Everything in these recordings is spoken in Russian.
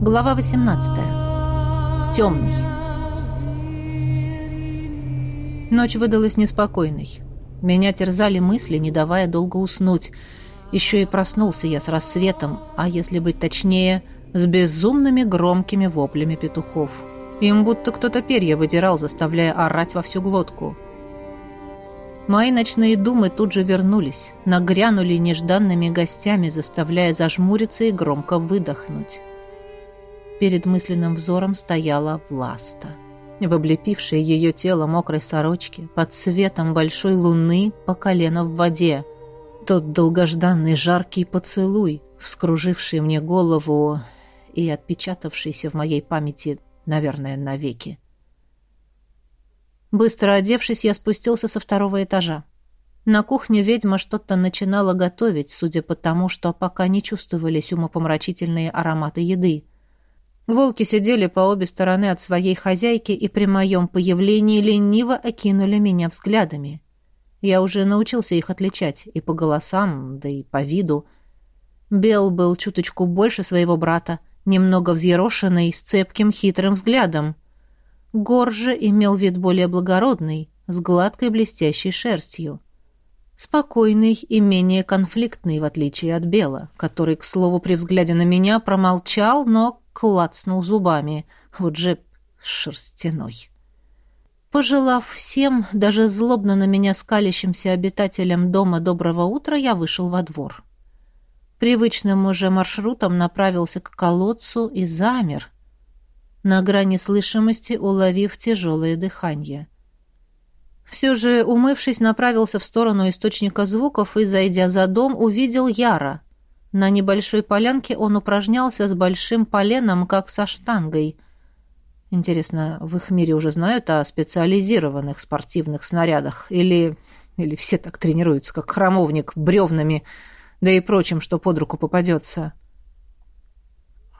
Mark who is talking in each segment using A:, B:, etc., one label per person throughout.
A: Глава 18. Темный. Ночь выдалась неспокойной. Меня терзали мысли, не давая долго уснуть. Еще и проснулся я с рассветом, а если быть точнее, с безумными громкими воплями петухов. Им будто кто-то перья выдирал, заставляя орать во всю глотку. Мои ночные думы тут же вернулись, нагрянули нежданными гостями, заставляя зажмуриться и громко выдохнуть. Перед мысленным взором стояла Власта. В облепившей ее тело мокрой сорочки, под светом большой луны, по колено в воде. Тот долгожданный жаркий поцелуй, вскруживший мне голову и отпечатавшийся в моей памяти, наверное, навеки. Быстро одевшись, я спустился со второго этажа. На кухне ведьма что-то начинала готовить, судя по тому, что пока не чувствовались умопомрачительные ароматы еды. Волки сидели по обе стороны от своей хозяйки и при моем появлении лениво окинули меня взглядами. Я уже научился их отличать и по голосам, да и по виду. Бел был чуточку больше своего брата, немного взъерошенный, с цепким хитрым взглядом. Гор же имел вид более благородный, с гладкой блестящей шерстью. Спокойный и менее конфликтный, в отличие от Бела, который, к слову, при взгляде на меня промолчал, но клацнул зубами. Вот же шерстяной. Пожелав всем, даже злобно на меня скалящимся обитателям дома доброго утра, я вышел во двор. Привычным уже маршрутом направился к колодцу и замер, на грани слышимости уловив тяжелое дыхание. Все же, умывшись, направился в сторону источника звуков и, зайдя за дом, увидел Яра. На небольшой полянке он упражнялся с большим поленом, как со штангой. Интересно, в их мире уже знают о специализированных спортивных снарядах? Или, или все так тренируются, как храмовник, бревнами, да и прочим, что под руку попадется?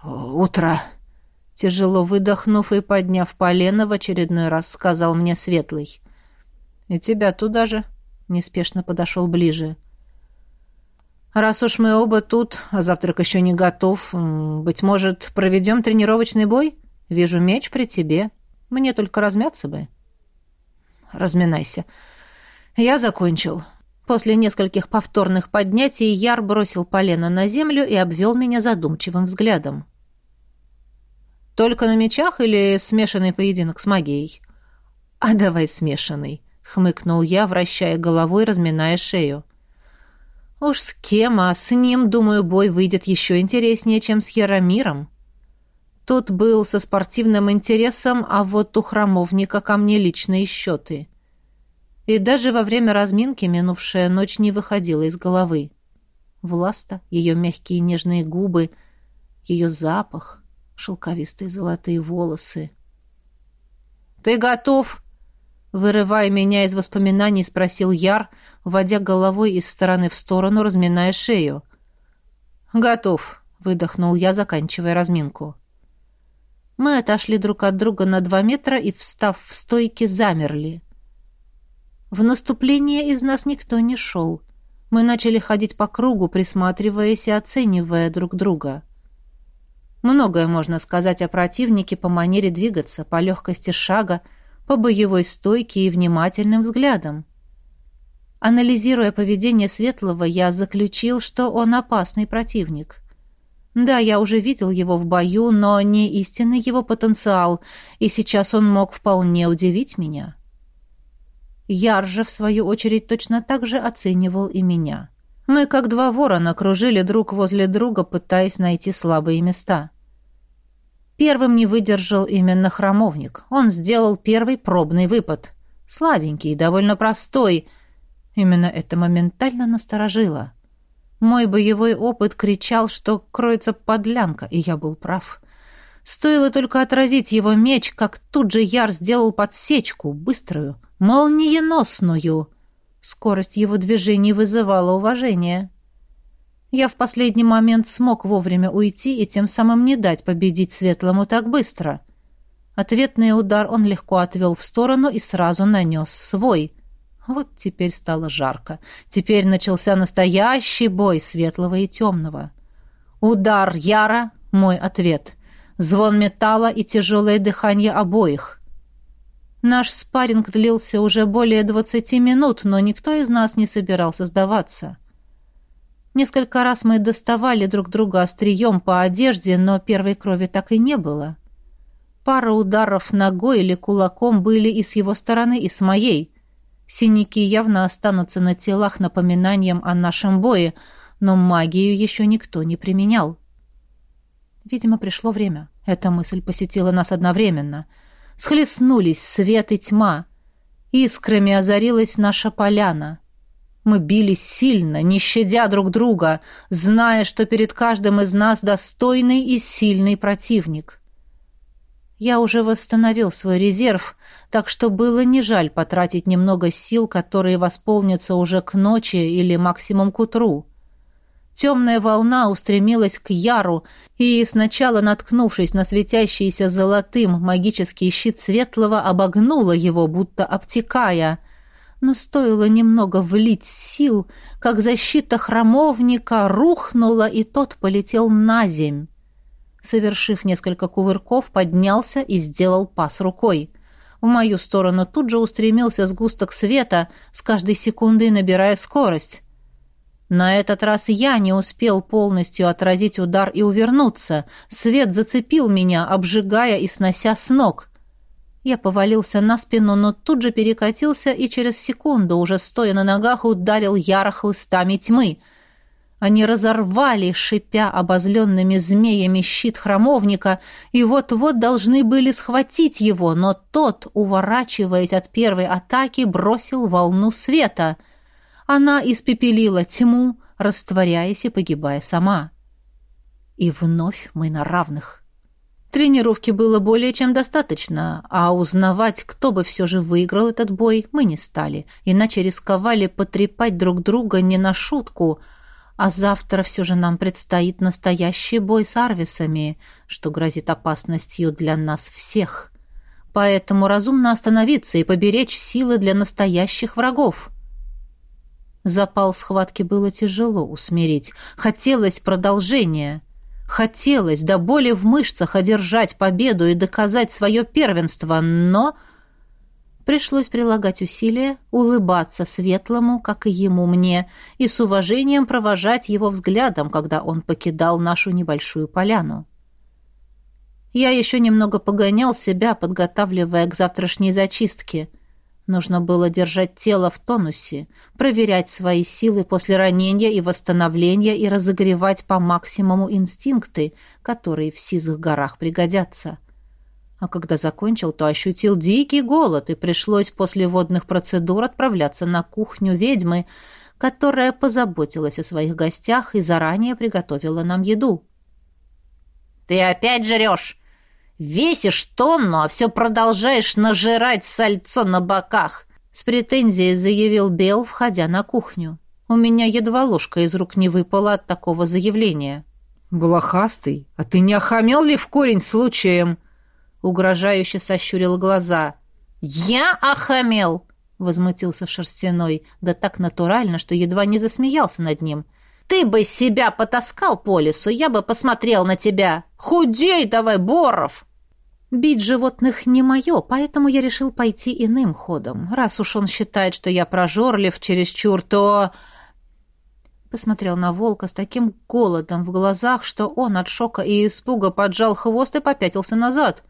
A: «Утро!» Тяжело выдохнув и подняв полено, в очередной раз сказал мне Светлый. «И тебя туда же?» Неспешно подошел ближе. «Раз уж мы оба тут, а завтрак еще не готов, быть может, проведем тренировочный бой? Вижу меч при тебе. Мне только размяться бы». «Разминайся. Я закончил». После нескольких повторных поднятий Яр бросил полено на землю и обвел меня задумчивым взглядом. Только на мечах или смешанный поединок с магией? А давай смешанный, хмыкнул я, вращая головой, разминая шею. Уж с кем, а с ним, думаю, бой выйдет еще интереснее, чем с Яромиром. Тот был со спортивным интересом, а вот у храмовника ко мне личные счеты. И даже во время разминки минувшая ночь не выходила из головы. Власта, ее мягкие нежные губы, ее запах — шелковистые золотые волосы. «Ты готов?» Вырывая меня из воспоминаний, спросил Яр, водя головой из стороны в сторону, разминая шею. «Готов», — выдохнул я, заканчивая разминку. Мы отошли друг от друга на два метра и, встав в стойке, замерли. В наступление из нас никто не шел. Мы начали ходить по кругу, присматриваясь и оценивая друг друга. — Многое можно сказать о противнике по манере двигаться, по легкости шага, по боевой стойке и внимательным взглядам. Анализируя поведение Светлого, я заключил, что он опасный противник. Да, я уже видел его в бою, но не истинный его потенциал, и сейчас он мог вполне удивить меня. Яр же, в свою очередь, точно так же оценивал и меня. Мы, как два ворона, кружили друг возле друга, пытаясь найти слабые места. Первым не выдержал именно храмовник. Он сделал первый пробный выпад. Слабенький, и довольно простой. Именно это моментально насторожило. Мой боевой опыт кричал, что кроется подлянка, и я был прав. Стоило только отразить его меч, как тут же Яр сделал подсечку, быструю, молниеносную. Скорость его движений вызывала уважение. Я в последний момент смог вовремя уйти и тем самым не дать победить Светлому так быстро. Ответный удар он легко отвел в сторону и сразу нанес свой. Вот теперь стало жарко. Теперь начался настоящий бой Светлого и Темного. Удар Яра — мой ответ. звон металла и тяжелое дыхание обоих. Наш спарринг длился уже более двадцати минут, но никто из нас не собирался сдаваться. Несколько раз мы доставали друг друга острием по одежде, но первой крови так и не было. Пара ударов ногой или кулаком были и с его стороны, и с моей. Синяки явно останутся на телах напоминанием о нашем бое, но магию еще никто не применял. Видимо, пришло время. Эта мысль посетила нас одновременно. Схлестнулись свет и тьма. Искрами озарилась наша поляна. Мы бились сильно, не щадя друг друга, зная, что перед каждым из нас достойный и сильный противник. Я уже восстановил свой резерв, так что было не жаль потратить немного сил, которые восполнятся уже к ночи или максимум к утру. Темная волна устремилась к Яру, и, сначала наткнувшись на светящийся золотым магический щит Светлого, обогнула его, будто обтекая. Но стоило немного влить сил, как защита храмовника рухнула, и тот полетел на земь. Совершив несколько кувырков, поднялся и сделал пас рукой. В мою сторону тут же устремился сгусток света, с каждой секундой набирая скорость. На этот раз я не успел полностью отразить удар и увернуться. Свет зацепил меня, обжигая и снося с ног. Я повалился на спину, но тут же перекатился и через секунду, уже стоя на ногах, ударил яро хлыстами тьмы. Они разорвали, шипя обозленными змеями щит храмовника, и вот-вот должны были схватить его, но тот, уворачиваясь от первой атаки, бросил волну света — она испепелила тьму, растворяясь и погибая сама. И вновь мы на равных. Тренировки было более чем достаточно, а узнавать, кто бы все же выиграл этот бой, мы не стали, иначе рисковали потрепать друг друга не на шутку, а завтра все же нам предстоит настоящий бой с Арвисами, что грозит опасностью для нас всех. Поэтому разумно остановиться и поберечь силы для настоящих врагов. Запал схватки было тяжело усмирить. Хотелось продолжения. Хотелось до боли в мышцах одержать победу и доказать свое первенство, но... Пришлось прилагать усилия, улыбаться светлому, как и ему мне, и с уважением провожать его взглядом, когда он покидал нашу небольшую поляну. Я еще немного погонял себя, подготавливая к завтрашней зачистке — Нужно было держать тело в тонусе, проверять свои силы после ранения и восстановления и разогревать по максимуму инстинкты, которые в сизых горах пригодятся. А когда закончил, то ощутил дикий голод, и пришлось после водных процедур отправляться на кухню ведьмы, которая позаботилась о своих гостях и заранее приготовила нам еду. «Ты опять жрешь!» Весишь тонну, а все продолжаешь нажирать сальцо на боках!» С претензией заявил Бел, входя на кухню. У меня едва ложка из рук не выпала от такого заявления.
B: «Блохастый, а ты не охамел ли в корень случаем?»
A: Угрожающе сощурил глаза. «Я охамел!» — возмутился Шерстяной, да так натурально, что едва не засмеялся над ним. Ты бы себя потаскал по лесу, я бы посмотрел на тебя. Худей давай, Боров!» Бить животных не мое, поэтому я решил пойти иным ходом. Раз уж он считает, что я прожорлив чересчур, то... Посмотрел на волка с таким голодом в глазах, что он от шока и испуга поджал хвост и попятился назад.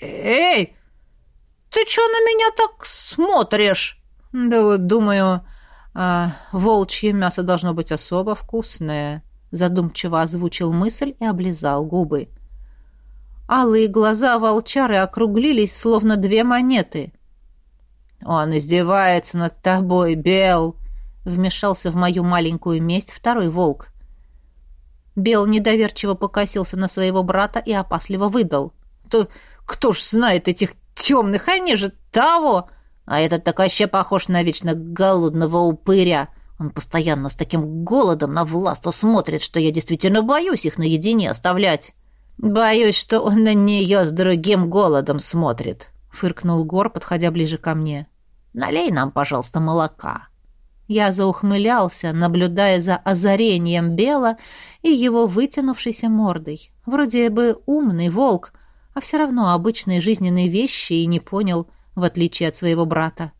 A: «Эй, ты чё на меня так смотришь?» «Да вот думаю, а, волчье мясо должно быть особо вкусное, задумчиво озвучил мысль и облизал губы. Алые глаза волчары округлились, словно две монеты. «Он издевается над тобой, Бел!» — вмешался в мою маленькую месть второй волк. Бел недоверчиво покосился на своего брата и опасливо выдал. «То кто ж знает этих темных, они же того!» А этот так вообще похож на вечно голодного упыря. Он постоянно с таким голодом на власту смотрит, что я действительно боюсь их наедине оставлять. Боюсь, что он на нее с другим голодом смотрит, фыркнул Гор, подходя ближе ко мне. Налей нам, пожалуйста, молока. Я заухмылялся, наблюдая за озарением Бела и его вытянувшейся мордой. Вроде бы умный волк, а все равно обычные жизненные вещи и не понял, в отличие от своего брата.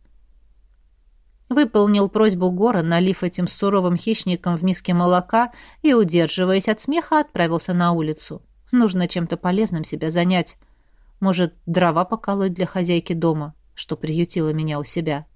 A: Выполнил просьбу Гора, налив этим суровым хищникам в миске молока и, удерживаясь от смеха, отправился на улицу. Нужно чем-то полезным себя занять. Может, дрова поколоть для хозяйки дома, что приютила меня у себя.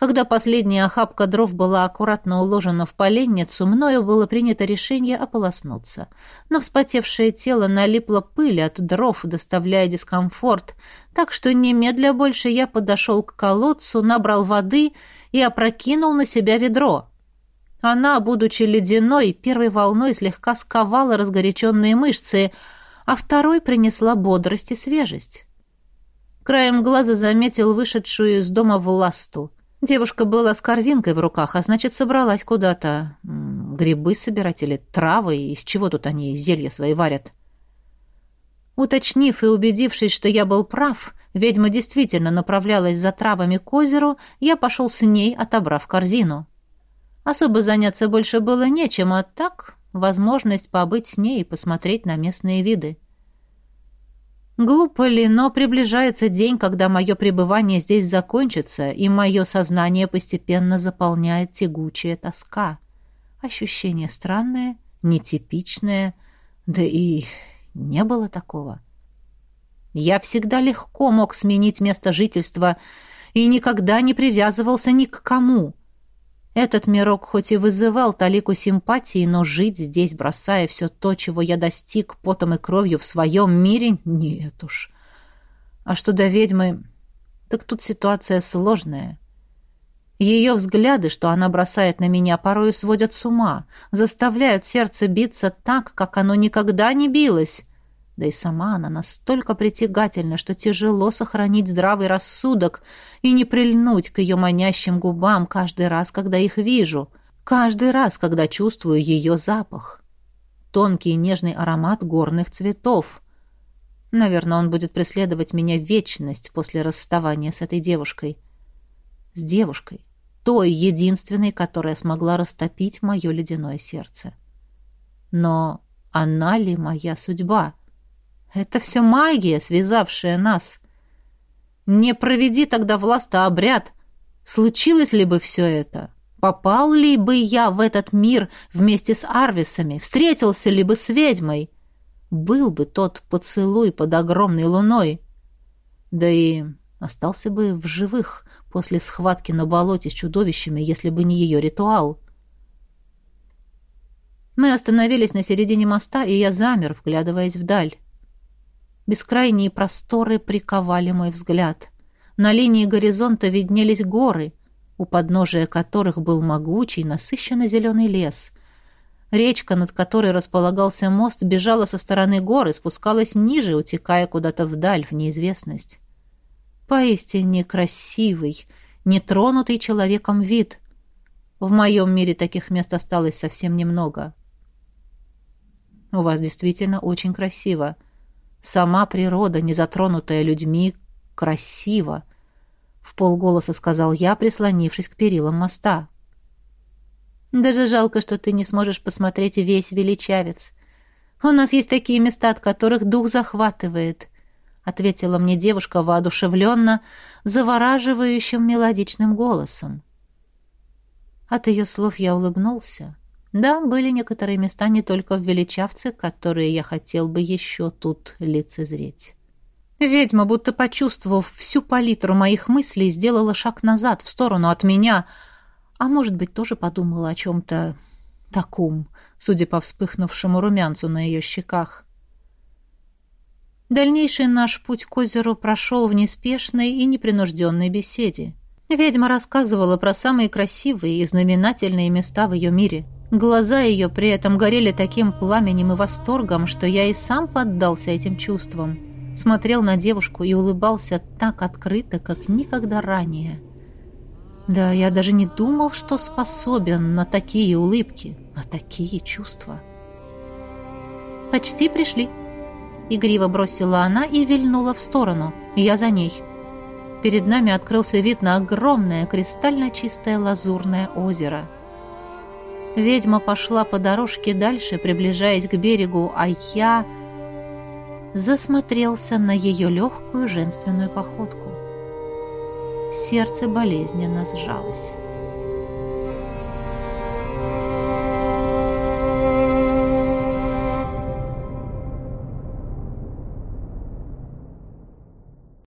A: Когда последняя охапка дров была аккуратно уложена в поленницу, мною было принято решение ополоснуться. На вспотевшее тело налипла пыль от дров, доставляя дискомфорт, так что немедля больше я подошел к колодцу, набрал воды и опрокинул на себя ведро. Она, будучи ледяной, первой волной слегка сковала разгоряченные мышцы, а второй принесла бодрость и свежесть. Краем глаза заметил вышедшую из дома власту — Девушка была с корзинкой в руках, а значит, собралась куда-то грибы собирать или травы, из чего тут они зелья свои варят. Уточнив и убедившись, что я был прав, ведьма действительно направлялась за травами к озеру, я пошел с ней, отобрав корзину. Особо заняться больше было нечем, а так возможность побыть с ней и посмотреть на местные виды. Глупо ли, но приближается день, когда мое пребывание здесь закончится, и мое сознание постепенно заполняет тягучая тоска. Ощущение странное, нетипичное, да и не было такого. Я всегда легко мог сменить место жительства и никогда не привязывался ни к кому. Этот мирок хоть и вызывал талику симпатии, но жить здесь, бросая все то, чего я достиг потом и кровью в своем мире, нет уж. А что до ведьмы, так тут ситуация сложная. Ее взгляды, что она бросает на меня, порою сводят с ума, заставляют сердце биться так, как оно никогда не билось. Да и сама она настолько притягательна, что тяжело сохранить здравый рассудок и не прильнуть к ее манящим губам каждый раз, когда их вижу, каждый раз, когда чувствую ее запах. Тонкий нежный аромат горных цветов. Наверное, он будет преследовать меня вечность после расставания с этой девушкой. С девушкой, той единственной, которая смогла растопить мое ледяное сердце. Но она ли моя судьба?» Это все магия, связавшая нас. Не проведи тогда власта обряд. Случилось ли бы все это? Попал ли бы я в этот мир вместе с Арвисами? Встретился ли бы с ведьмой? Был бы тот поцелуй под огромной луной. Да и остался бы в живых после схватки на болоте с чудовищами, если бы не ее ритуал. Мы остановились на середине моста, и я замер, вглядываясь вдаль. Бескрайние просторы приковали мой взгляд. На линии горизонта виднелись горы, у подножия которых был могучий, насыщенно зеленый лес. Речка, над которой располагался мост, бежала со стороны горы, спускалась ниже, утекая куда-то вдаль, в неизвестность. Поистине красивый, нетронутый человеком вид. В моем мире таких мест осталось совсем немного. «У вас действительно очень красиво», Сама природа, не затронутая людьми, красива, в полголоса сказал я, прислонившись к перилам моста. Даже жалко, что ты не сможешь посмотреть весь величавец. У нас есть такие места, от которых дух захватывает, ответила мне девушка воодушевленно, завораживающим мелодичным голосом. От ее слов я улыбнулся. Да, были некоторые места не только в Величавце, которые я хотел бы еще тут лицезреть. Ведьма, будто почувствовав всю палитру моих мыслей, сделала шаг назад, в сторону от меня, а может быть, тоже подумала о чем-то таком, судя по вспыхнувшему румянцу на ее щеках. Дальнейший наш путь к озеру прошел в неспешной и непринужденной беседе. Ведьма рассказывала про самые красивые и знаменательные места в ее мире — Глаза ее при этом горели таким пламенем и восторгом, что я и сам поддался этим чувствам. Смотрел на девушку и улыбался так открыто, как никогда ранее. Да, я даже не думал, что способен на такие улыбки, на такие чувства. «Почти пришли», — игриво бросила она и вильнула в сторону. Я за ней. Перед нами открылся вид на огромное кристально чистое лазурное озеро. Ведьма пошла по дорожке дальше, приближаясь к берегу, а я засмотрелся на ее легкую женственную походку. Сердце болезненно сжалось.